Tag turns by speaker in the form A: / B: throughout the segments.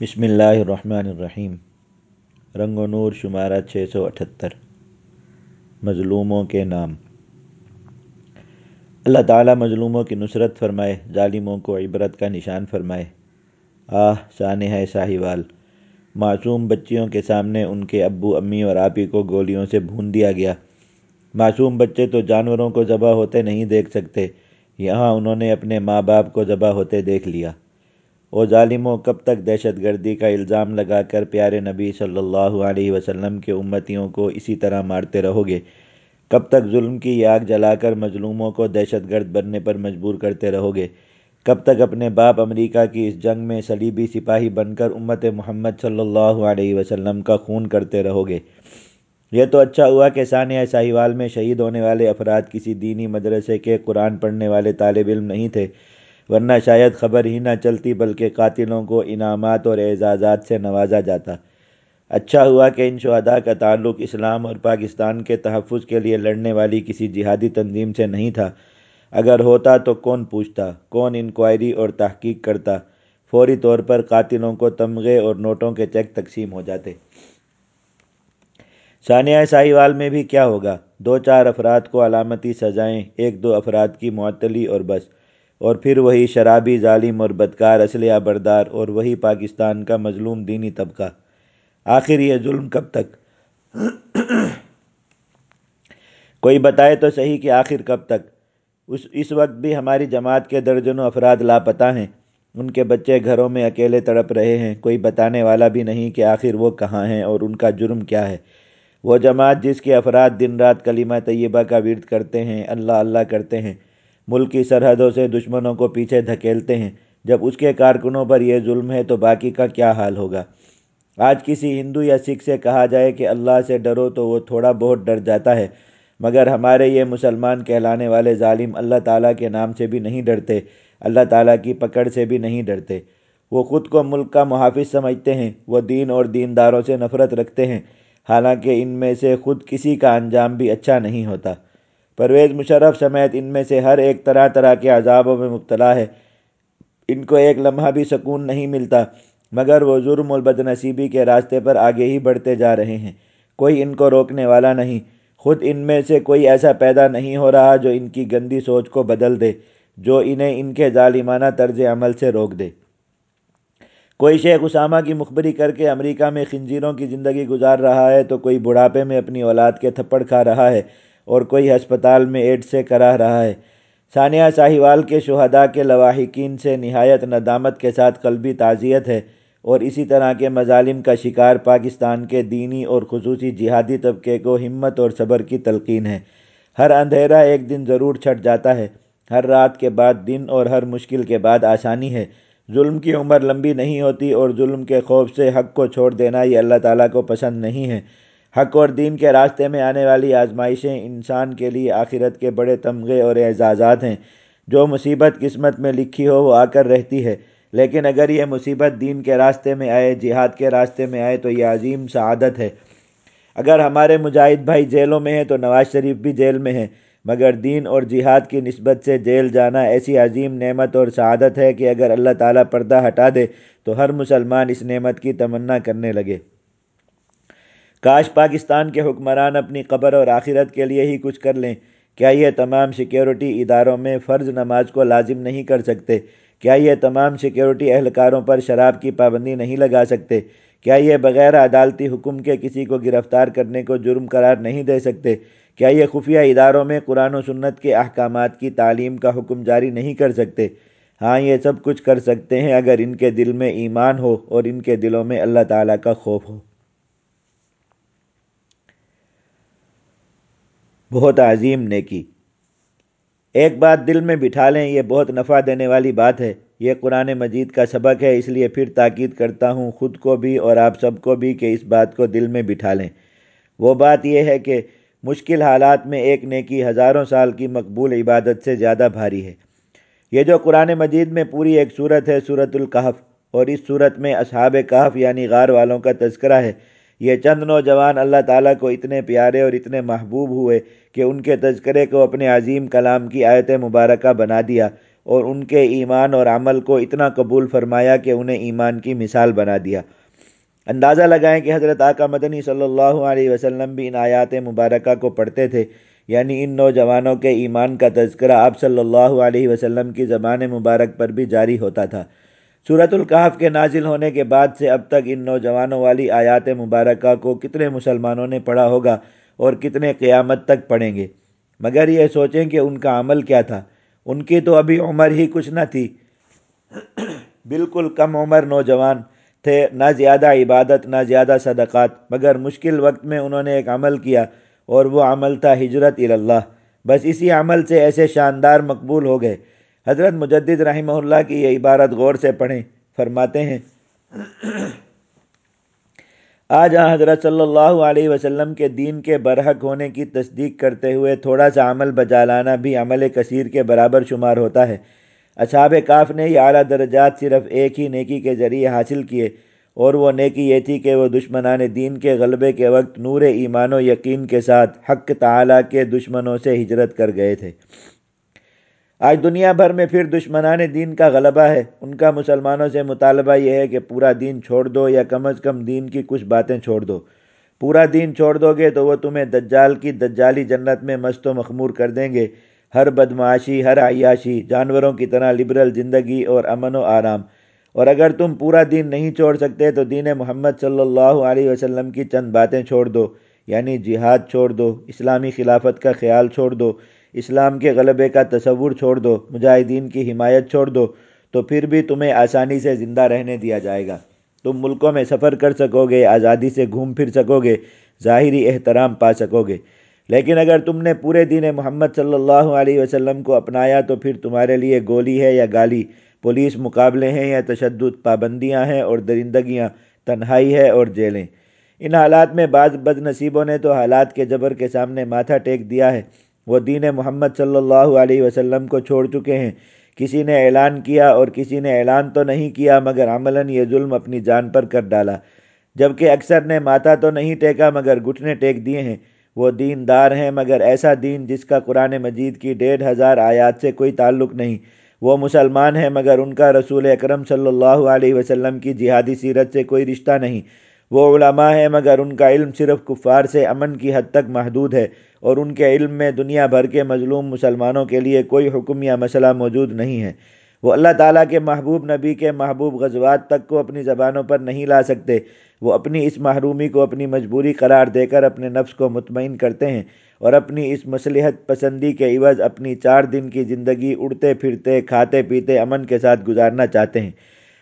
A: بسم اللہ الرحمن الرحیم۔ رنگ و نور شمارہ چھ سو اٹھتر۔ مظلوموں کے نام۔ اللہ تعالیٰ مظلوموں کی نصرت فرمائے، ظالموں کو عبرت کا نشان فرمائے۔ آہ سانحہ ساہیوال۔ معصوم بچیوں کے سامنے ان کے ابو، امی اور آپی کو گولیوں سے بھون دیا گیا۔ معصوم بچے تو جانوروں کو ذبح ہوتے نہیں دیکھ سکتے، یہاں انہوں نے اپنے ماں باپ کو ذبح ہوتے دیکھ لیا۔ او ظالموں کب تک دہشت گردی کا الزام لگا کر پیارے نبی صلی اللہ علیہ وسلم کے امتیوں کو اسی طرح مارتے رہو گے؟ کب تک ظلم کی آگ جلا کر مظلوموں کو دہشت گرد بننے پر مجبور کرتے رہو گے؟ کب تک اپنے باپ امریکہ کی اس جنگ میں صلیبی سپاہی بن کر امت محمد صلی اللہ علیہ وسلم کا خون کرتے رہو گے؟ یہ تو اچھا ہوا کہ ثانیہ ساہیوال میں شہید ہونے والے افراد کسی دینی مدرسے کے قرآن پڑھنے والے طالب علم نہیں تھے۔ ورنہ شاید خبر ہی نہ چلتی بلکہ قاتلوں کو انعامات اور اعزازات سے نوازا جاتا۔ اچھا ہوا کہ ان شہداء کا تعلق اسلام اور پاکستان کے تحفظ کے لیے لڑنے والی کسی جہادی تنظیم سے نہیں تھا۔ اگر ہوتا تو کون پوچھتا، کون انکوائری اور تحقیق کرتا؟ فوری طور پر قاتلوں کو تمغے اور نوٹوں کے چیک تقسیم ہو جاتے۔ ثانیہ ساہیوال میں بھی کیا ہوگا؟ دو چار افراد کو علامتی سزائیں، ایک دو افراد کی معطلی اور بس۔ اور پھر وہی شرابی ظالم اور بدکار اسلحہ بردار اور وہی پاکستان کا مظلوم دینی طبقہ۔ آخر یہ ظلم کب تک؟ کوئی بتائے تو صحیح کہ آخر کب تک؟ اس اس وقت بھی ہماری جماعت کے درجنوں افراد لاپتہ ہیں۔ ان کے بچے گھروں میں اکیلے تڑپ رہے ہیں۔ کوئی بتانے والا بھی نہیں کہ آخر وہ کہاں ہیں اور ان کا جرم کیا ہے۔ وہ جماعت جس کے افراد دن رات کلمہ طیبہ کا ورد کرتے ہیں، اللہ اللہ کرتے ہیں۔ ملک کی سرحدوں سے دشمنوں کو پیچھے دھکیلتے ہیں۔ جب اس کے کارکنوں پر یہ ظلم ہے تو باقی کا کیا حال ہوگا؟ آج کسی ہندو یا سکھ سے کہا جائے کہ اللہ سے ڈرو تو وہ تھوڑا بہت ڈر جاتا ہے، مگر ہمارے یہ مسلمان کہلانے والے ظالم اللہ تعالیٰ کے نام سے بھی نہیں ڈرتے، اللہ تعالیٰ کی پکڑ سے بھی نہیں ڈرتے۔ وہ خود کو ملک کا محافظ سمجھتے ہیں، وہ دین اور دینداروں سے نفرت رکھتے ہیں۔ حالانکہ ان میں سے خود کسی کا انجام بھی اچھا نہیں ہوتا۔ پرویز مشرف سمیت ان میں سے ہر ایک طرح طرح کے عذابوں میں مبتلا ہے۔ ان کو ایک لمحہ بھی سکون نہیں ملتا، مگر وہ ظلم البد نصیبی کے راستے پر آگے ہی بڑھتے جا رہے ہیں۔ کوئی ان کو روکنے والا نہیں، خود ان میں سے کوئی ایسا پیدا نہیں ہو رہا جو ان کی گندی سوچ کو بدل دے، جو انہیں ان کے ظالمانہ طرز عمل سے روک دے۔ کوئی شیخ اسامہ کی مخبری کر کے امریکہ میں خنزیروں کی زندگی گزار رہا ہے تو کوئی بڑھاپے میں اپنی اولاد کے تھپڑ کھا رہا ہے۔ اور کوئی ہسپتال میں ایڈ سے کراہ رہا ہے۔ ثانیہ ساہیوال کے شہداء کے لواحقین سے نہایت ندامت کے ساتھ قلبی تعزیت ہے اور اسی طرح کے مظالم کا شکار پاکستان کے دینی اور خصوصی جہادی طبقے کو ہمت اور صبر کی تلقین ہے۔ ہر اندھیرا ایک دن ضرور چھٹ جاتا ہے۔ ہر رات کے بعد دن اور ہر مشکل کے بعد آسانی ہے۔ ظلم کی عمر لمبی نہیں ہوتی اور ظلم کے خوف سے حق کو چھوڑ دینا یہ اللہ تعالیٰ کو پسند نہیں ہے۔ حق اور دین کے راستے میں آنے والی آزمائشیں انسان کے لیے آخرت کے بڑے تمغے اور اعزازات ہیں۔ جو مصیبت قسمت میں لکھی ہو، وہ آ کر رہتی ہے۔ لیکن اگر یہ مصیبت دین کے راستے میں آئے، جہاد کے راستے میں آئے، تو یہ عظیم سعادت ہے۔ اگر ہمارے مجاہد بھائی جیلوں میں ہیں، تو نواز شریف بھی جیل میں ہیں۔ مگر دین اور جہاد کی نسبت سے جیل جانا ایسی عظیم نعمت اور سعادت ہے کہ اگر اللہ تعالیٰ پردہ ہٹا دے، تو ہر مسلمان اس نعمت کی تمنا کرنے لگے۔ کاش پاکستان کے حکمران اپنی قبر اور آخرت کے لیے ہی کچھ کر لیں۔ کیا یہ تمام سیکیورٹی اداروں میں فرض نماز کو لازم نہیں کر سکتے؟ کیا یہ تمام سیکیورٹی اہلکاروں پر شراب کی پابندی نہیں لگا سکتے؟ کیا یہ بغیر عدالتی حکم کے کسی کو گرفتار کرنے کو جرم قرار نہیں دے سکتے؟ کیا یہ خفیہ اداروں میں قرآن و سنت کے احکامات کی تعلیم کا حکم جاری نہیں کر سکتے؟ ہاں یہ سب کچھ کر سکتے ہیں اگر ان کے دل میں ایمان ہو اور ان کے دلوں میں اللہ تعالیٰ کا خوف ہو۔ بہت عظیم نیکی۔ ایک بات دل میں بٹھا لیں، یہ بہت نفع دینے والی بات ہے۔ یہ قرآن مجید کا سبق ہے، اس لیے پھر تاکید کرتا ہوں، خود کو بھی اور آپ سب کو بھی کہ اس بات کو دل میں بٹھا لیں۔ وہ بات یہ ہے کہ مشکل حالات میں ایک نیکی ہزاروں سال کی مقبول عبادت سے زیادہ بھاری ہے۔ یہ جو قرآن مجید میں پوری ایک صورت ہے صورت القحف، اور اس صورت میں اصحاب کہف یعنی غار والوں کا تذکرہ ہے۔ یہ چند نوجوان اللہ تعالیٰ کو اتنے پیارے اور اتنے محبوب ہوئے کہ ان کے تذکرے کو اپنے عظیم کلام کی آیت مبارکہ بنا دیا اور ان کے ایمان اور عمل کو اتنا قبول فرمایا کہ انہیں ایمان کی مثال بنا دیا۔ اندازہ لگائیں کہ حضرت آقا مدنی صلی اللہ علیہ وسلم بھی ان آیات مبارکہ کو پڑھتے تھے یعنی ان نوجوانوں کے ایمان کا تذکرہ آپ صلی اللہ علیہ وسلم کی زبان مبارک پر بھی جاری ہوتا تھا۔ صورت القحف کے نازل ہونے کے بعد سے اب تک ان نوجوانوں والی آیات مبارکہ کو کتنے مسلمانوں نے پڑھا ہوگا اور کتنے قیامت تک پڑھیں گے۔ مگر یہ سوچیں کہ ان کا عمل کیا تھا۔ ان کی تو ابھی عمر ہی کچھ نہ تھی۔ بالکل کم عمر نوجوان تھے، نہ زیادہ عبادت، نہ زیادہ صدقات، مگر مشکل وقت میں انہوں نے ایک عمل کیا اور وہ عمل تھا ہجرت اللہ۔ بس اسی عمل سے ایسے شاندار مقبول ہو گئے۔ حضرت مجدد رحمہ اللہ کی یہ عبارت غور سے پڑھیں، فرماتے ہیں، آج حضرت صلی اللہ علیہ وسلم کے دین کے برحق ہونے کی تصدیق کرتے ہوئے تھوڑا سا عمل بجا لانا بھی عمل کثیر کے برابر شمار ہوتا ہے۔ اصحاب کاف نے یہ اعلیٰ درجات صرف ایک ہی نیکی کے ذریعے حاصل کیے، اور وہ نیکی یہ تھی کہ وہ دشمنان دین کے غلبے کے وقت نور ایمان و یقین کے ساتھ حق تعالیٰ کے دشمنوں سے ہجرت کر گئے تھے۔ آج دنیا بھر میں پھر دشمنان دین کا غلبہ ہے۔ ان کا مسلمانوں سے مطالبہ یہ ہے کہ پورا دین چھوڑ دو یا کم از کم دین کی کچھ باتیں چھوڑ دو۔ پورا دین چھوڑ دو گے تو وہ تمہیں دجال کی دجالی جنت میں مست و مخمور کر دیں گے۔ ہر بدمعاشی، ہر عیاشی، جانوروں کی طرح لبرل زندگی اور امن و آرام۔ اور اگر تم پورا دین نہیں چھوڑ سکتے تو دین محمد صلی اللہ علیہ وسلم کی چند باتیں چھوڑ دو۔ یعنی جہاد چھوڑ دو، اسلامی خلافت کا خیال چھوڑ دو۔ اسلام کے غلبے کا تصور چھوڑ دو، مجاہدین کی حمایت چھوڑ دو، تو پھر بھی تمہیں آسانی سے زندہ رہنے دیا جائے گا۔ تم ملکوں میں سفر کر سکو گے، آزادی سے گھوم پھر سکو گے، ظاہری احترام پا سکو گے۔ لیکن اگر تم نے پورے دین محمد صلی اللہ علیہ وسلم کو اپنایا تو پھر تمہارے لیے گولی ہے یا گالی۔ پولیس مقابلے ہیں یا تشدد، پابندیاں ہیں اور درندگیاں، تنہائی ہے اور جیلیں۔ ان حالات میں بعض بد نصیبوں نے تو حالات کے جبر کے سامنے ماتھا ٹیک دیا ہے۔ وہ دین محمد صلی اللہ علیہ وسلم کو چھوڑ چکے ہیں۔ کسی نے اعلان کیا اور کسی نے اعلان تو نہیں کیا، مگر عملاً یہ ظلم اپنی جان پر کر ڈالا۔ جبکہ اکثر نے ماتا تو نہیں ٹیکا، مگر گھٹنے ٹیک دیے ہیں۔ وہ دین دار ہیں، مگر ایسا دین جس کا قرآن مجید کی ڈیڑھ ہزار آیات سے کوئی تعلق نہیں۔ وہ مسلمان ہیں، مگر ان کا رسول اکرم صلی اللہ علیہ وسلم کی جہادی سیرت سے کوئی رشتہ نہیں۔ وہ علماء ہیں، مگر ان کا علم صرف کفار سے امن کی حد تک محدود ہے۔ اور ان کے علم میں دنیا بھر کے مظلوم مسلمانوں کے لیے کوئی حکم یا مسئلہ موجود نہیں ہے۔ وہ اللہ تعالیٰ کے محبوب نبی کے محبوب غزوات تک کو اپنی زبانوں پر نہیں لا سکتے۔ وہ اپنی اس محرومی کو اپنی مجبوری قرار دے کر اپنے نفس کو مطمئن کرتے ہیں اور اپنی اس مصلحت پسندی کے عوض اپنی چار دن کی زندگی اڑتے پھرتے، کھاتے پیتے، امن کے ساتھ گزارنا چاہتے ہیں۔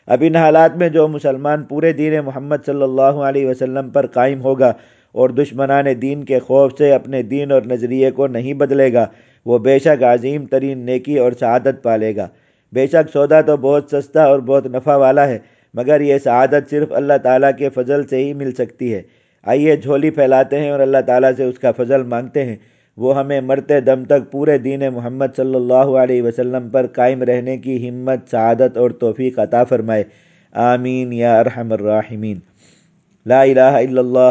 A: اب ان حالات میں جو مسلمان پورے دین محمد صلی اللہ علیہ وسلم پر قائم ہوگا اور دشمنان دین کے خوف سے اپنے دین اور نظریے کو نہیں بدلے گا، وہ بے شک عظیم ترین نیکی اور سعادت پالے گا۔ بے شک سودا تو بہت سستا اور بہت نفع والا ہے، مگر یہ سعادت صرف اللہ تعالیٰ کے فضل سے ہی مل سکتی ہے۔ آئیے جھولی پھیلاتے ہیں اور اللہ تعالیٰ سے اس کا فضل مانگتے ہیں۔ وہ ہمیں مرتے دم تک پورے دین محمد صلی اللہ علیہ وسلم پر قائم رہنے کی ہمت، سعادت اور توفیق عطا فرمائے۔ آمین یا ارحم الراحمین۔ لا الہ الا اللہ۔